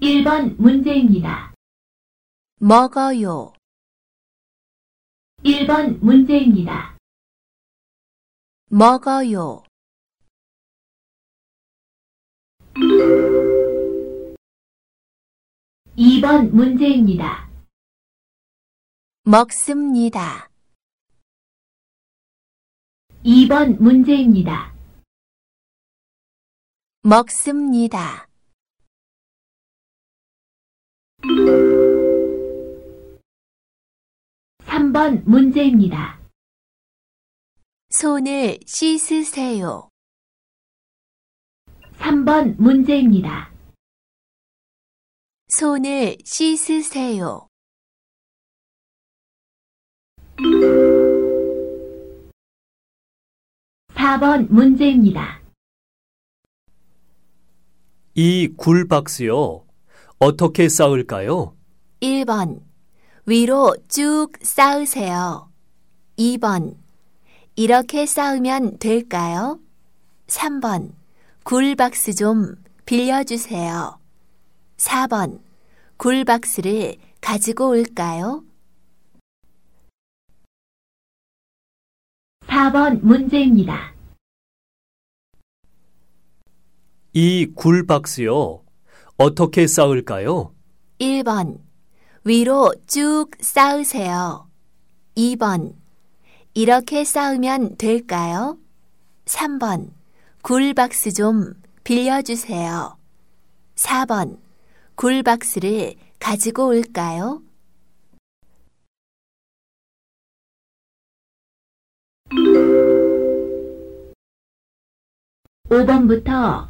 1번 문제입니다. 먹어요. 1번 문제입니다. 먹어요. 2번 문제입니다. 먹습니다. 2번 문제입니다. 먹습니다. 3번 문제입니다. 손을 씻으세요. 3번 문제입니다. 손을 씻으세요. 4번 문제입니다. 이 굴박스요. 어떻게 쌓을까요? 1번. 위로 쭉 쌓으세요. 2번. 이렇게 쌓으면 될까요? 3번. 굴박스 좀 빌려주세요. 4번. 굴박스를 가지고 올까요? 4번 문제입니다. 이 굴박스요. 어떻게 쌓을까요? 1번. 위로 쭉 쌓으세요. 2번. 이렇게 쌓으면 될까요? 3번. 굴박스 좀 빌려주세요. 4번. 굴박스를 가지고 올까요? 5번부터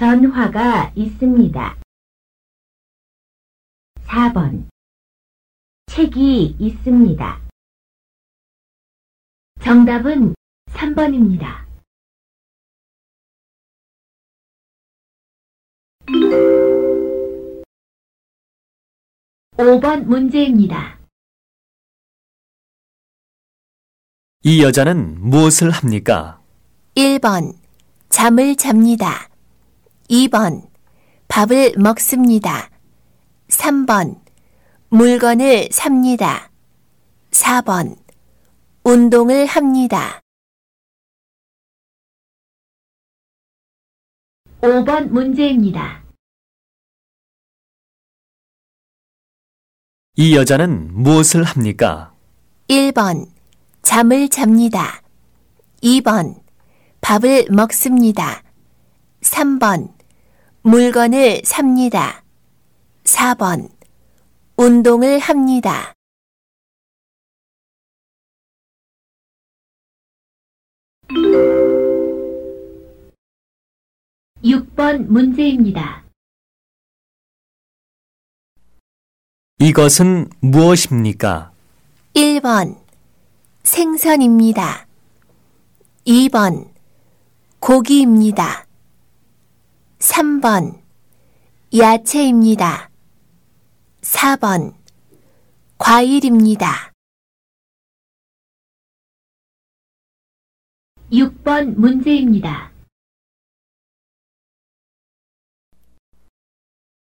전화가 있습니다. 4번 책이 있습니다. 정답은 3번입니다. 5번 문제입니다. 이 여자는 무엇을 합니까? 1번. 잠을 잡니다. 2번. 밥을 먹습니다. 3번. 물건을 삽니다. 4번. 운동을 합니다. 5번 문제입니다. 이 여자는 무엇을 합니까? 1번. 잠을 잡니다. 2번. 밥을 먹습니다. 3번. 물건을 삽니다. 4번. 운동을 합니다. 6번 문제입니다. 이것은 무엇입니까? 1번. 생선입니다. 2번. 고기입니다. 3번. 야채입니다. 4번. 과일입니다. 6번 문제입니다.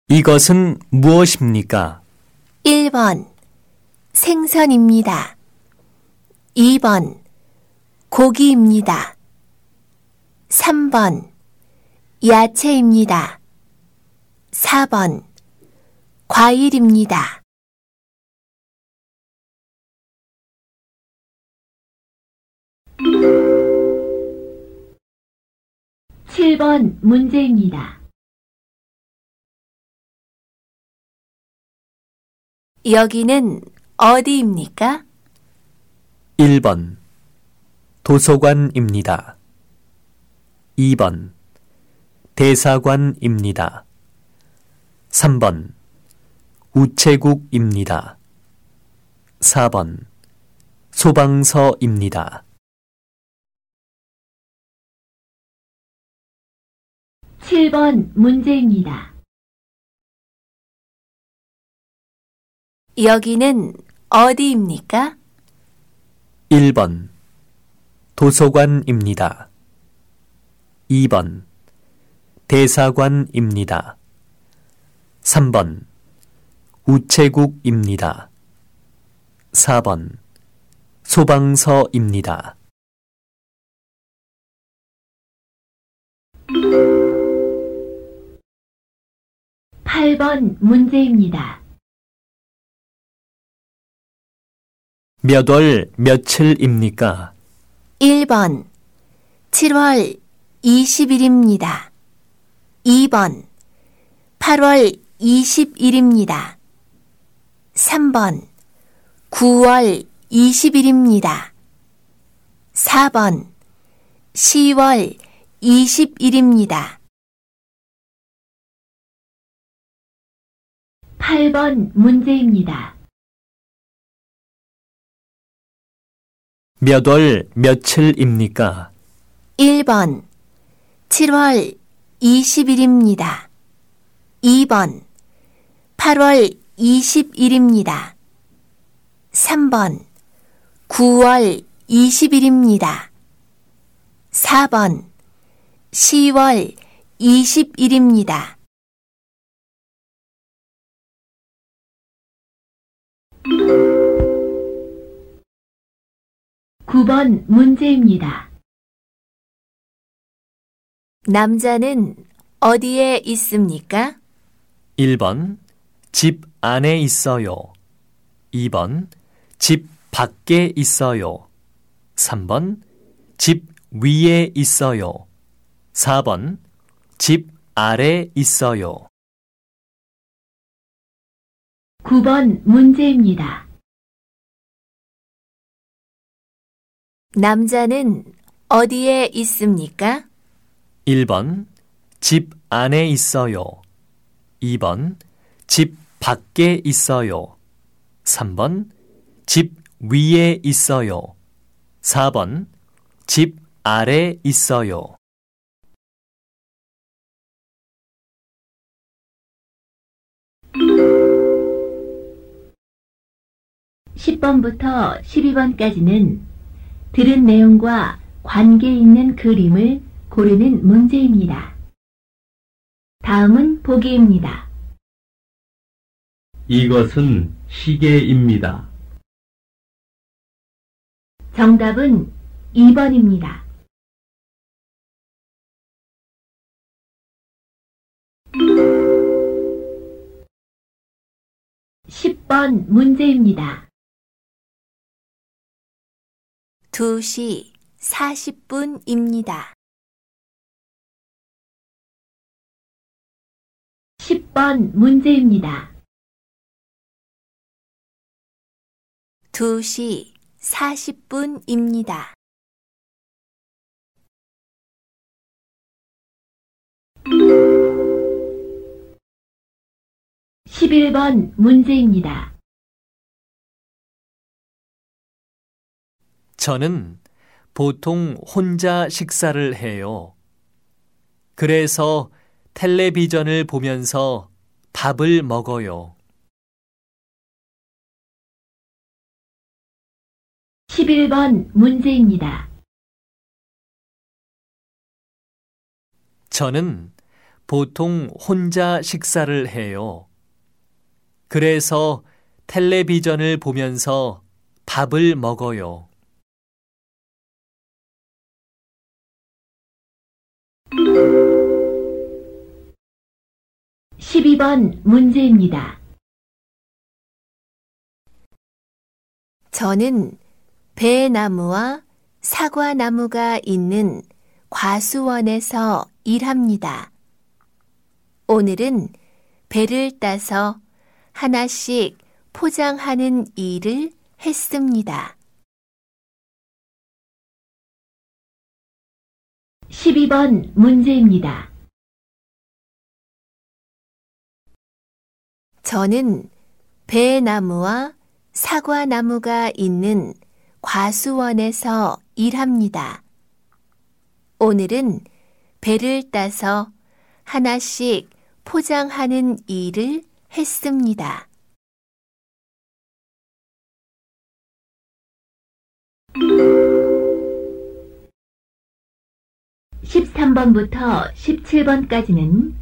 이것은 무엇입니까? 1번. 생선입니다. 2번. 고기입니다. 3번 야채입니다. 4번 과일입니다. 7번 문제입니다. 여기는 어디입니까? 1번 도서관입니다. 2번 대사관입니다. 3번 우체국입니다. 4번 소방서입니다. 7번 문제입니다. 여기는 어디입니까? 1번 도서관입니다. 2번 대사관입니다. 3번 우체국입니다. 4번 소방서입니다. 8번 문제입니다. 몇 월 며칠입니까? 1번 7월 20일입니다. 2번 8월 20일입니다. 3번 9월 20일입니다. 4번 10월 20일입니다. 8번 문제입니다. 몇 월 며칠입니까? 1번 7월 20일입니다. 2번 8월 20일입니다. 3번 9월 20일입니다. 4번 10월 20일입니다. 9번 문제입니다. 남자는 어디에 있습니까? 1번 집 안에 있어요. 2번 집 밖에 있어요. 3번 집 위에 있어요. 4번 집 아래 있어요. 9번 문제입니다. 남자는 어디에 있습니까? 1번 집 안에 있어요. 2번 집 밖에 있어요. 3번 집 위에 있어요. 4번 집 아래 있어요. 10번부터 12번까지는 들은 내용과 관계 있는 그림을 고르는 문제입니다. 다음은 보기입니다. 이것은 시계입니다. 정답은 2번입니다. (10번) 문제입니다. 2시 40분입니다. 10번 문제입니다. 2시 40분입니다. 11번 문제입니다. 저는 보통 혼자 식사를 해요. 그래서 텔레비전을 보면서 밥을 먹어요. 11번 문제입니다. 저는 보통 혼자 식사를 해요. 그래서 텔레비전을 보면서 밥을 먹어요. 12번 문제입니다. 저는 배나무와 사과나무가 있는 과수원에서 일합니다. 오늘은 배를 따서 하나씩 포장하는 일을 했습니다. 12번 문제입니다. 저는 배나무와 사과나무가 있는 과수원에서 일합니다. 오늘은 배를 따서 하나씩 포장하는 일을 했습니다. 13번부터 17번까지는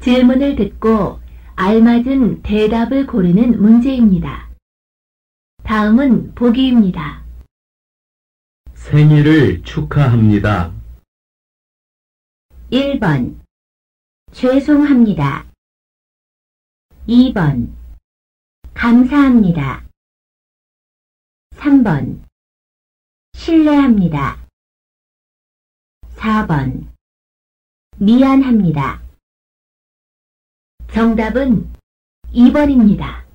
질문을 듣고 알맞은 대답을 고르는 문제입니다. 다음은 보기입니다. 생일을 축하합니다. 1번 죄송합니다. 2번 감사합니다. 3번 신뢰합니다. 4번 미안합니다. 정답은 2번입니다.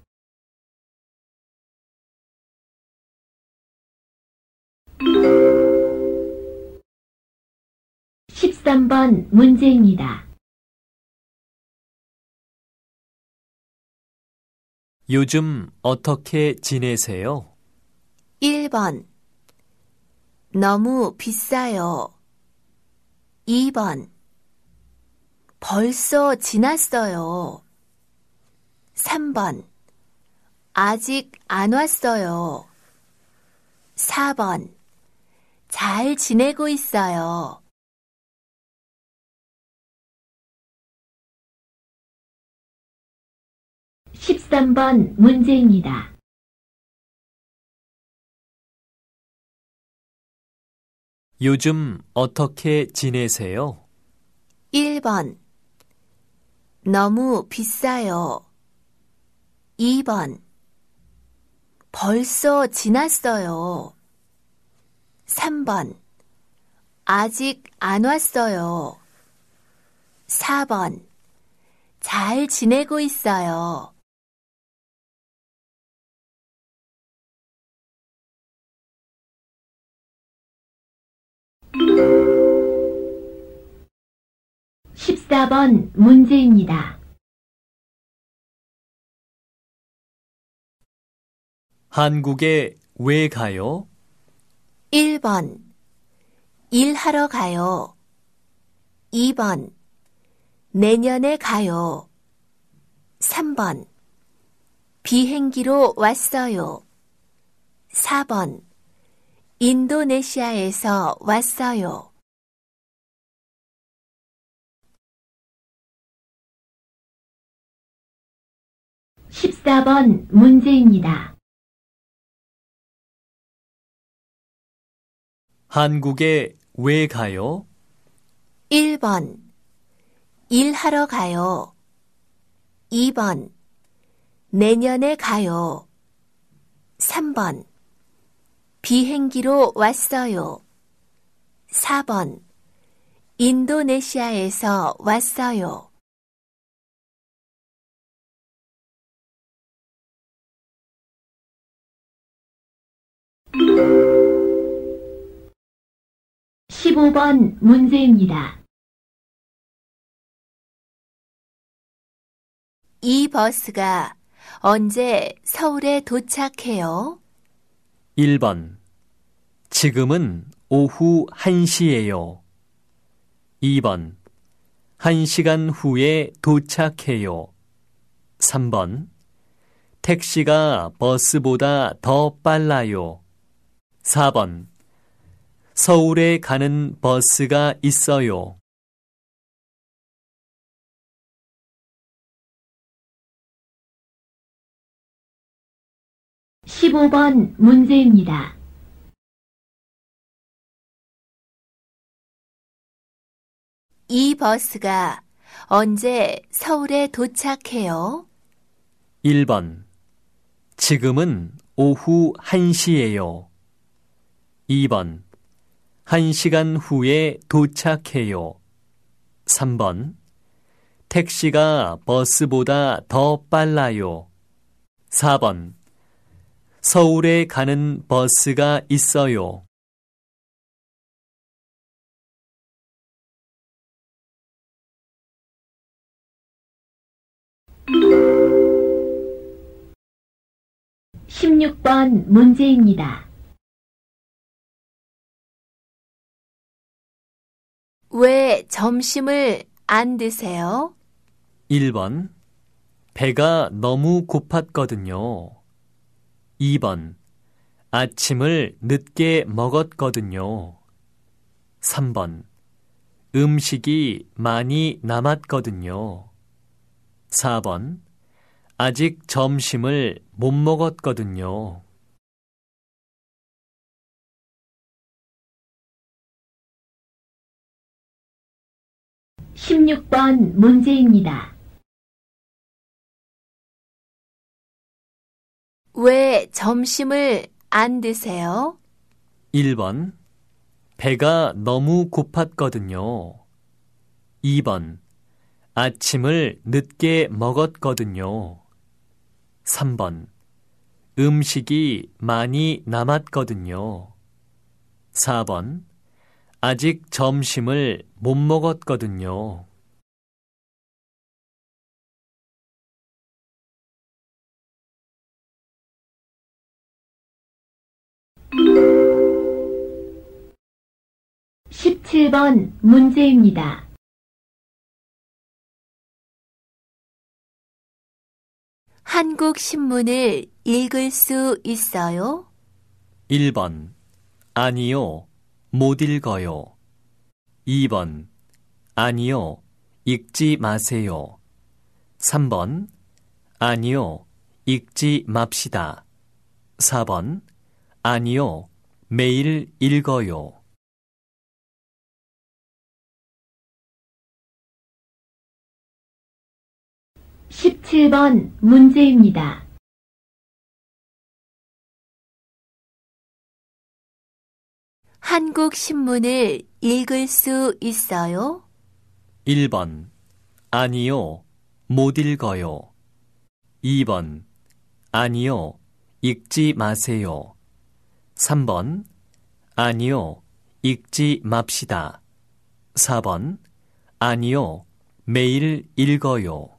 (13번) 문제입니다. 요즘 어떻게 지내세요? 1번 너무 비싸요. 2번 벌써 지났어요. 3번 아직 안 왔어요. 4번 잘 지내고 있어요. 13번 문제입니다. 요즘 어떻게 지내세요? 1번 너무 비싸요. 2번 벌써 지났어요. 3번 아직 안 왔어요. 4번 잘 지내고 있어요. 14번 문제입니다. 한국에 왜 가요? 1번 일하러 가요. 2번 내년에 가요. 3번 비행기로 왔어요. 4번 인도네시아에서 왔어요. 14번 문제입니다. 한국에 왜 가요? 1번 일하러 가요. 2번 내년에 가요. 3번 비행기로 왔어요. 4번 인도네시아에서 왔어요. 15번 문제입니다. 이 버스가 언제 서울에 도착해요? 1번. 지금은 오후 1시예요. 2번. 1시간 후에 도착해요. 3번. 택시가 버스보다 더 빨라요. 4번. 서울에 가는 버스가 있어요. 15번 문제입니다. 이 버스가 언제 서울에 도착해요? 1번. 지금은 오후 1시예요. 2번. 1시간 후에 도착해요. 3번. 택시가 버스보다 더 빨라요. 4번. 서울에 가는 버스가 있어요. 십육 번 문제입니다. 왜 점심을 안 드세요? 1번. 배가 너무 고팠거든요. 2번. 아침을 늦게 먹었거든요. 3번. 음식이 많이 남았거든요. 4번. 아직 점심을 못 먹었거든요. 십육 번 문제입니다. 왜 점심을 안 드세요? 1번. 배가 너무 고팠거든요. 2번. 아침을 늦게 먹었거든요. 3번. 음식이 많이 남았거든요. 4번. 아직 점심을 못 먹었거든요. 십칠 번 문제입니다. 한국 신문을 읽을 수 있어요? 1번. 아니요. 못 읽어요. 2번. 아니요. 읽지 마세요. 3번. 아니요. 읽지 맙시다. 4번. 아니요. 매일 읽어요. 십칠 번 문제입니다. 한국 신문을 읽을 수 있어요? 1번. 아니요. 못 읽어요. 2번. 아니요. 읽지 마세요. 3번. 아니요. 읽지 맙시다. 4번. 아니요. 매일 읽어요.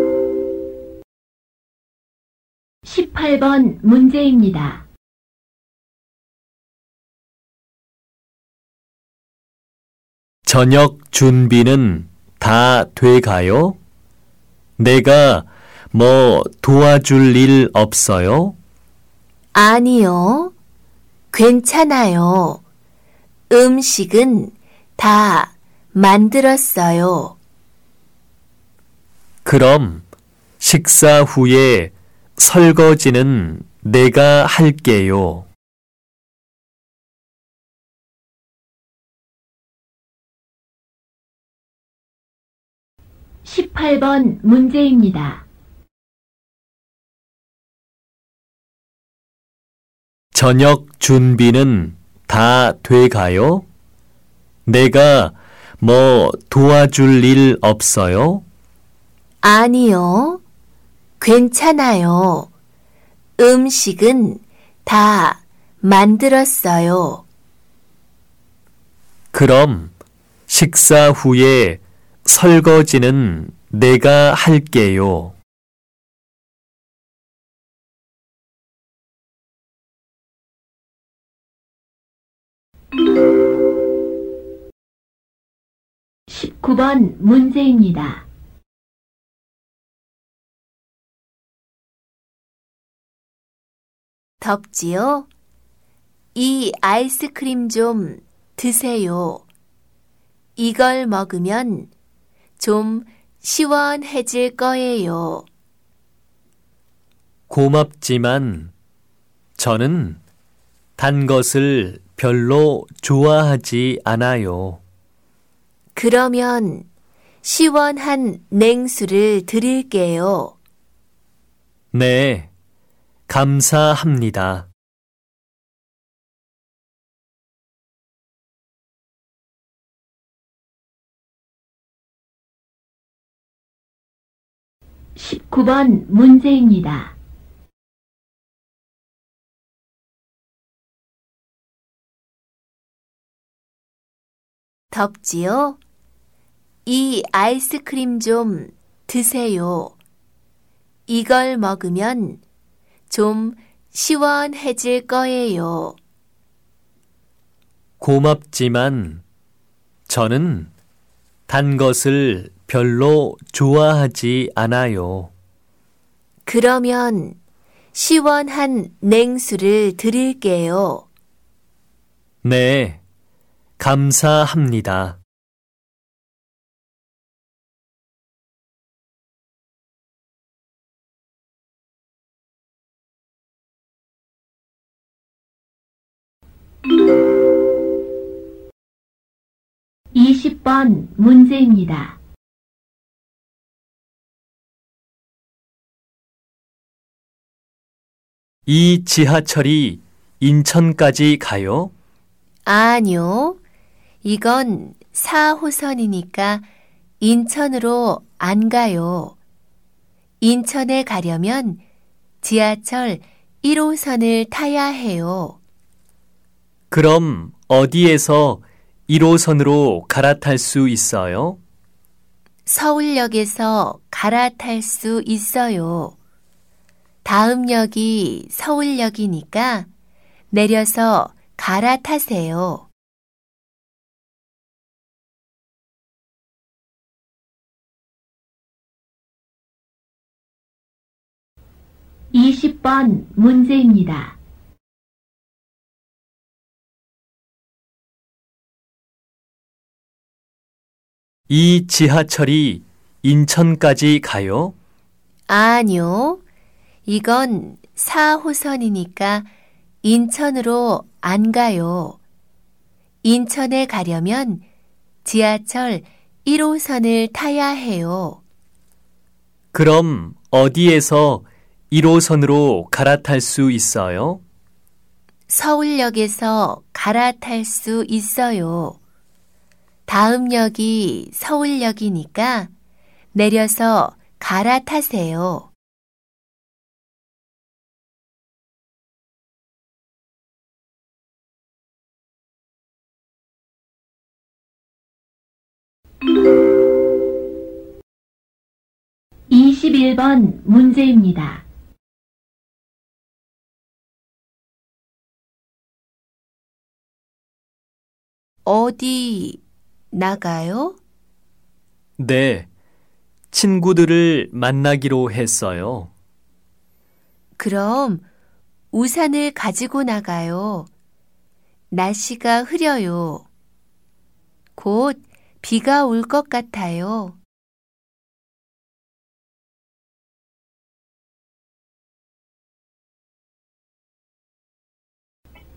십팔 번 문제입니다. 저녁 준비는 다 돼가요? 내가 뭐 도와줄 일 없어요? 아니요. 괜찮아요. 음식은 다 만들었어요. 그럼 식사 후에 설거지는 내가 할게요. 십팔 번 문제입니다. 저녁 준비는 다 돼가요? 내가 뭐 도와줄 일 없어요? 아니요. 괜찮아요. 음식은 다 만들었어요. 그럼 식사 후에 설거지는 내가 할게요. 십구 번 문제입니다. 덥지요? 이 아이스크림 좀 드세요. 이걸 먹으면 좀 시원해질 거예요. 고맙지만 저는 단 것을 별로 좋아하지 않아요. 그러면 시원한 냉수를 드릴게요. 네, 감사합니다. 십구 번 문제입니다. 덥지요? 이 아이스크림 좀 드세요. 이걸 먹으면 좀 시원해질 거예요. 고맙지만 저는 단 것을 별로 좋아하지 않아요. 그러면 시원한 냉수를 드릴게요. 네, 감사합니다. 이십 번 문제입니다. 이 지하철이 인천까지 가요? 아니요. 이건 4호선이니까 인천으로 안 가요. 인천에 가려면 지하철 1호선을 타야 해요. 그럼 어디에서 1호선으로 갈아탈 수 있어요? 서울역에서 갈아탈 수 있어요. 다음 역이 서울역이니까 내려서 갈아타세요. 이십 번 문제입니다. 이 지하철이 인천까지 가요? 아니요. 이건 4호선이니까 인천으로 안 가요. 인천에 가려면 지하철 1호선을 타야 해요. 그럼 어디에서 1호선으로 갈아탈 수 있어요? 서울역에서 갈아탈 수 있어요. 다음 역이 서울역이니까 내려서 갈아타세요. 이십일 번 문제입니다. 어디 나가요? 네, 친구들을 만나기로 했어요. 그럼 우산을 가지고 나가요. 날씨가 흐려요. 곧 비가 올 것 같아요.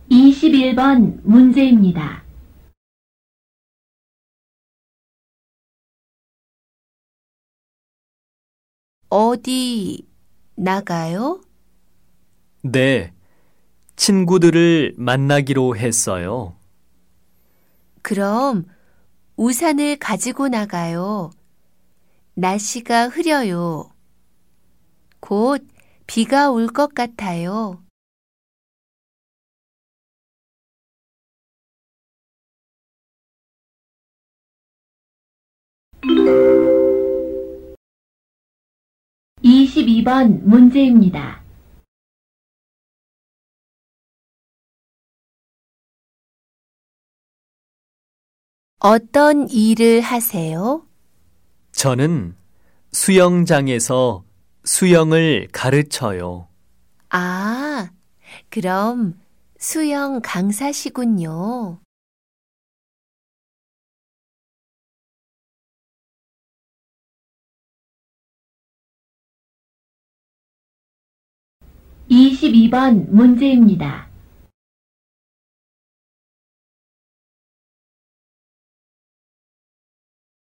이십일 번 문제입니다. 어디 나가요? 네, 친구들을 만나기로 했어요. 그럼 우산을 가지고 나가요. 날씨가 흐려요. 곧 비가 올 것 같아요. 22번 문제입니다. 어떤 일을 하세요? 저는 수영장에서 수영을 가르쳐요. 아, 그럼 수영 강사시군요. 이십이 번 문제입니다.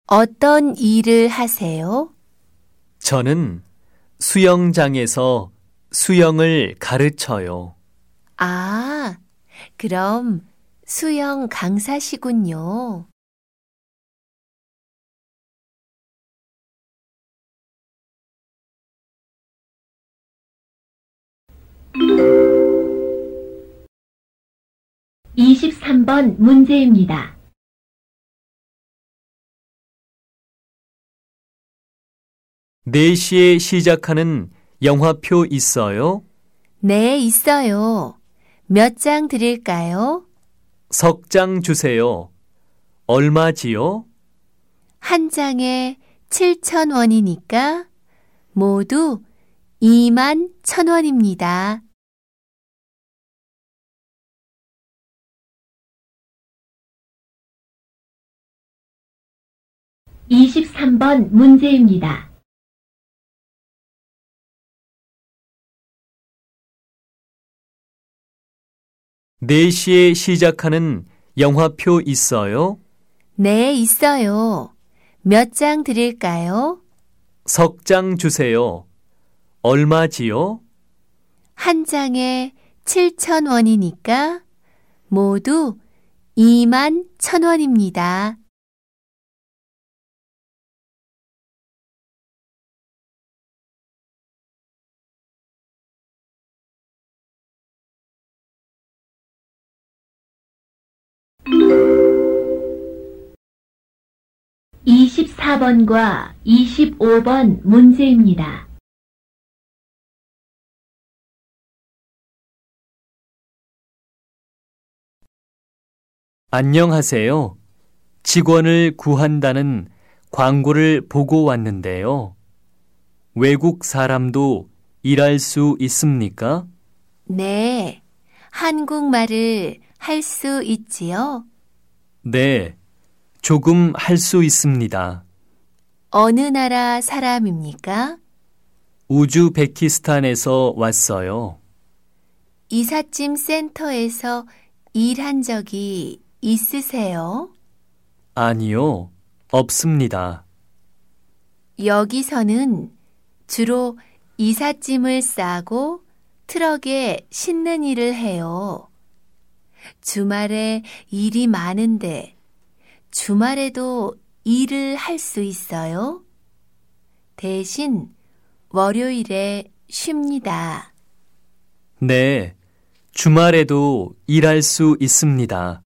어떤 일을 하세요? 저는 수영장에서 수영을 가르쳐요. 아, 그럼 수영 강사시군요. 이십삼 번 문제입니다. 네시에 시작하는 영화표 있어요? 네, 있어요. 몇 장 드릴까요? 석 장 주세요. 얼마지요? 한 장에 7천 원이니까 모두 2만 천 원입니다. 이십삼 번 문제입니다. 네시에 시작하는 영화표 있어요? 네, 있어요. 몇 장 드릴까요? 석 장 주세요. 얼마지요? 한 장에 7천 원이니까 모두 2만 천 원입니다. 이십사 번과 이십오 번 문제입니다. 안녕하세요. 직원을 구한다는 광고를 보고 왔는데요. 외국 사람도 일할 수 있습니까? 네, 한국말을 할 수 있지요? 네, 조금 할 수 있습니다. 어느 나라 사람입니까? 우즈베키스탄에서 왔어요. 이삿짐 센터에서 일한 적이 있으세요? 아니요, 없습니다. 여기서는 주로 이삿짐을 싸고 트럭에 싣는 일을 해요. 주말에 일이 많은데 주말에도 일을 할 수 있어요? 대신 월요일에 쉽니다. 네, 주말에도 일할 수 있습니다.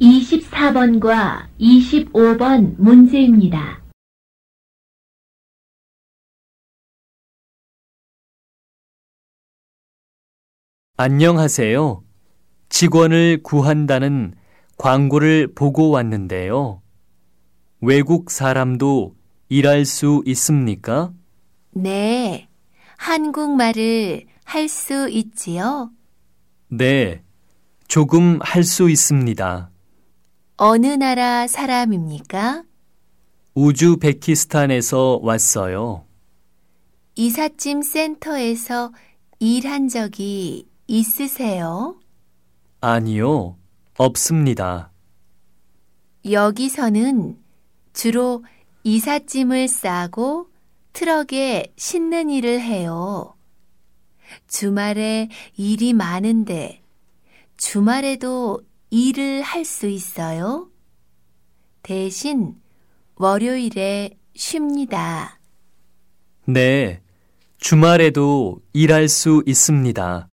이십사 번과 이십오 번 문제입니다. 안녕하세요. 직원을 구한다는 광고를 보고 왔는데요. 외국 사람도 일할 수 있습니까? 네, 한국말을 할 수 있지요? 네, 조금 할 수 있습니다. 어느 나라 사람입니까? 우즈베키스탄에서 왔어요. 이삿짐 센터에서 일한 적이 있으세요? 아니요, 없습니다. 여기서는 주로 이삿짐을 싸고 트럭에 싣는 일을 해요. 주말에 일이 많은데 주말에도 일을 할 수 있어요? 대신 월요일에 쉽니다. 네, 주말에도 일할 수 있습니다.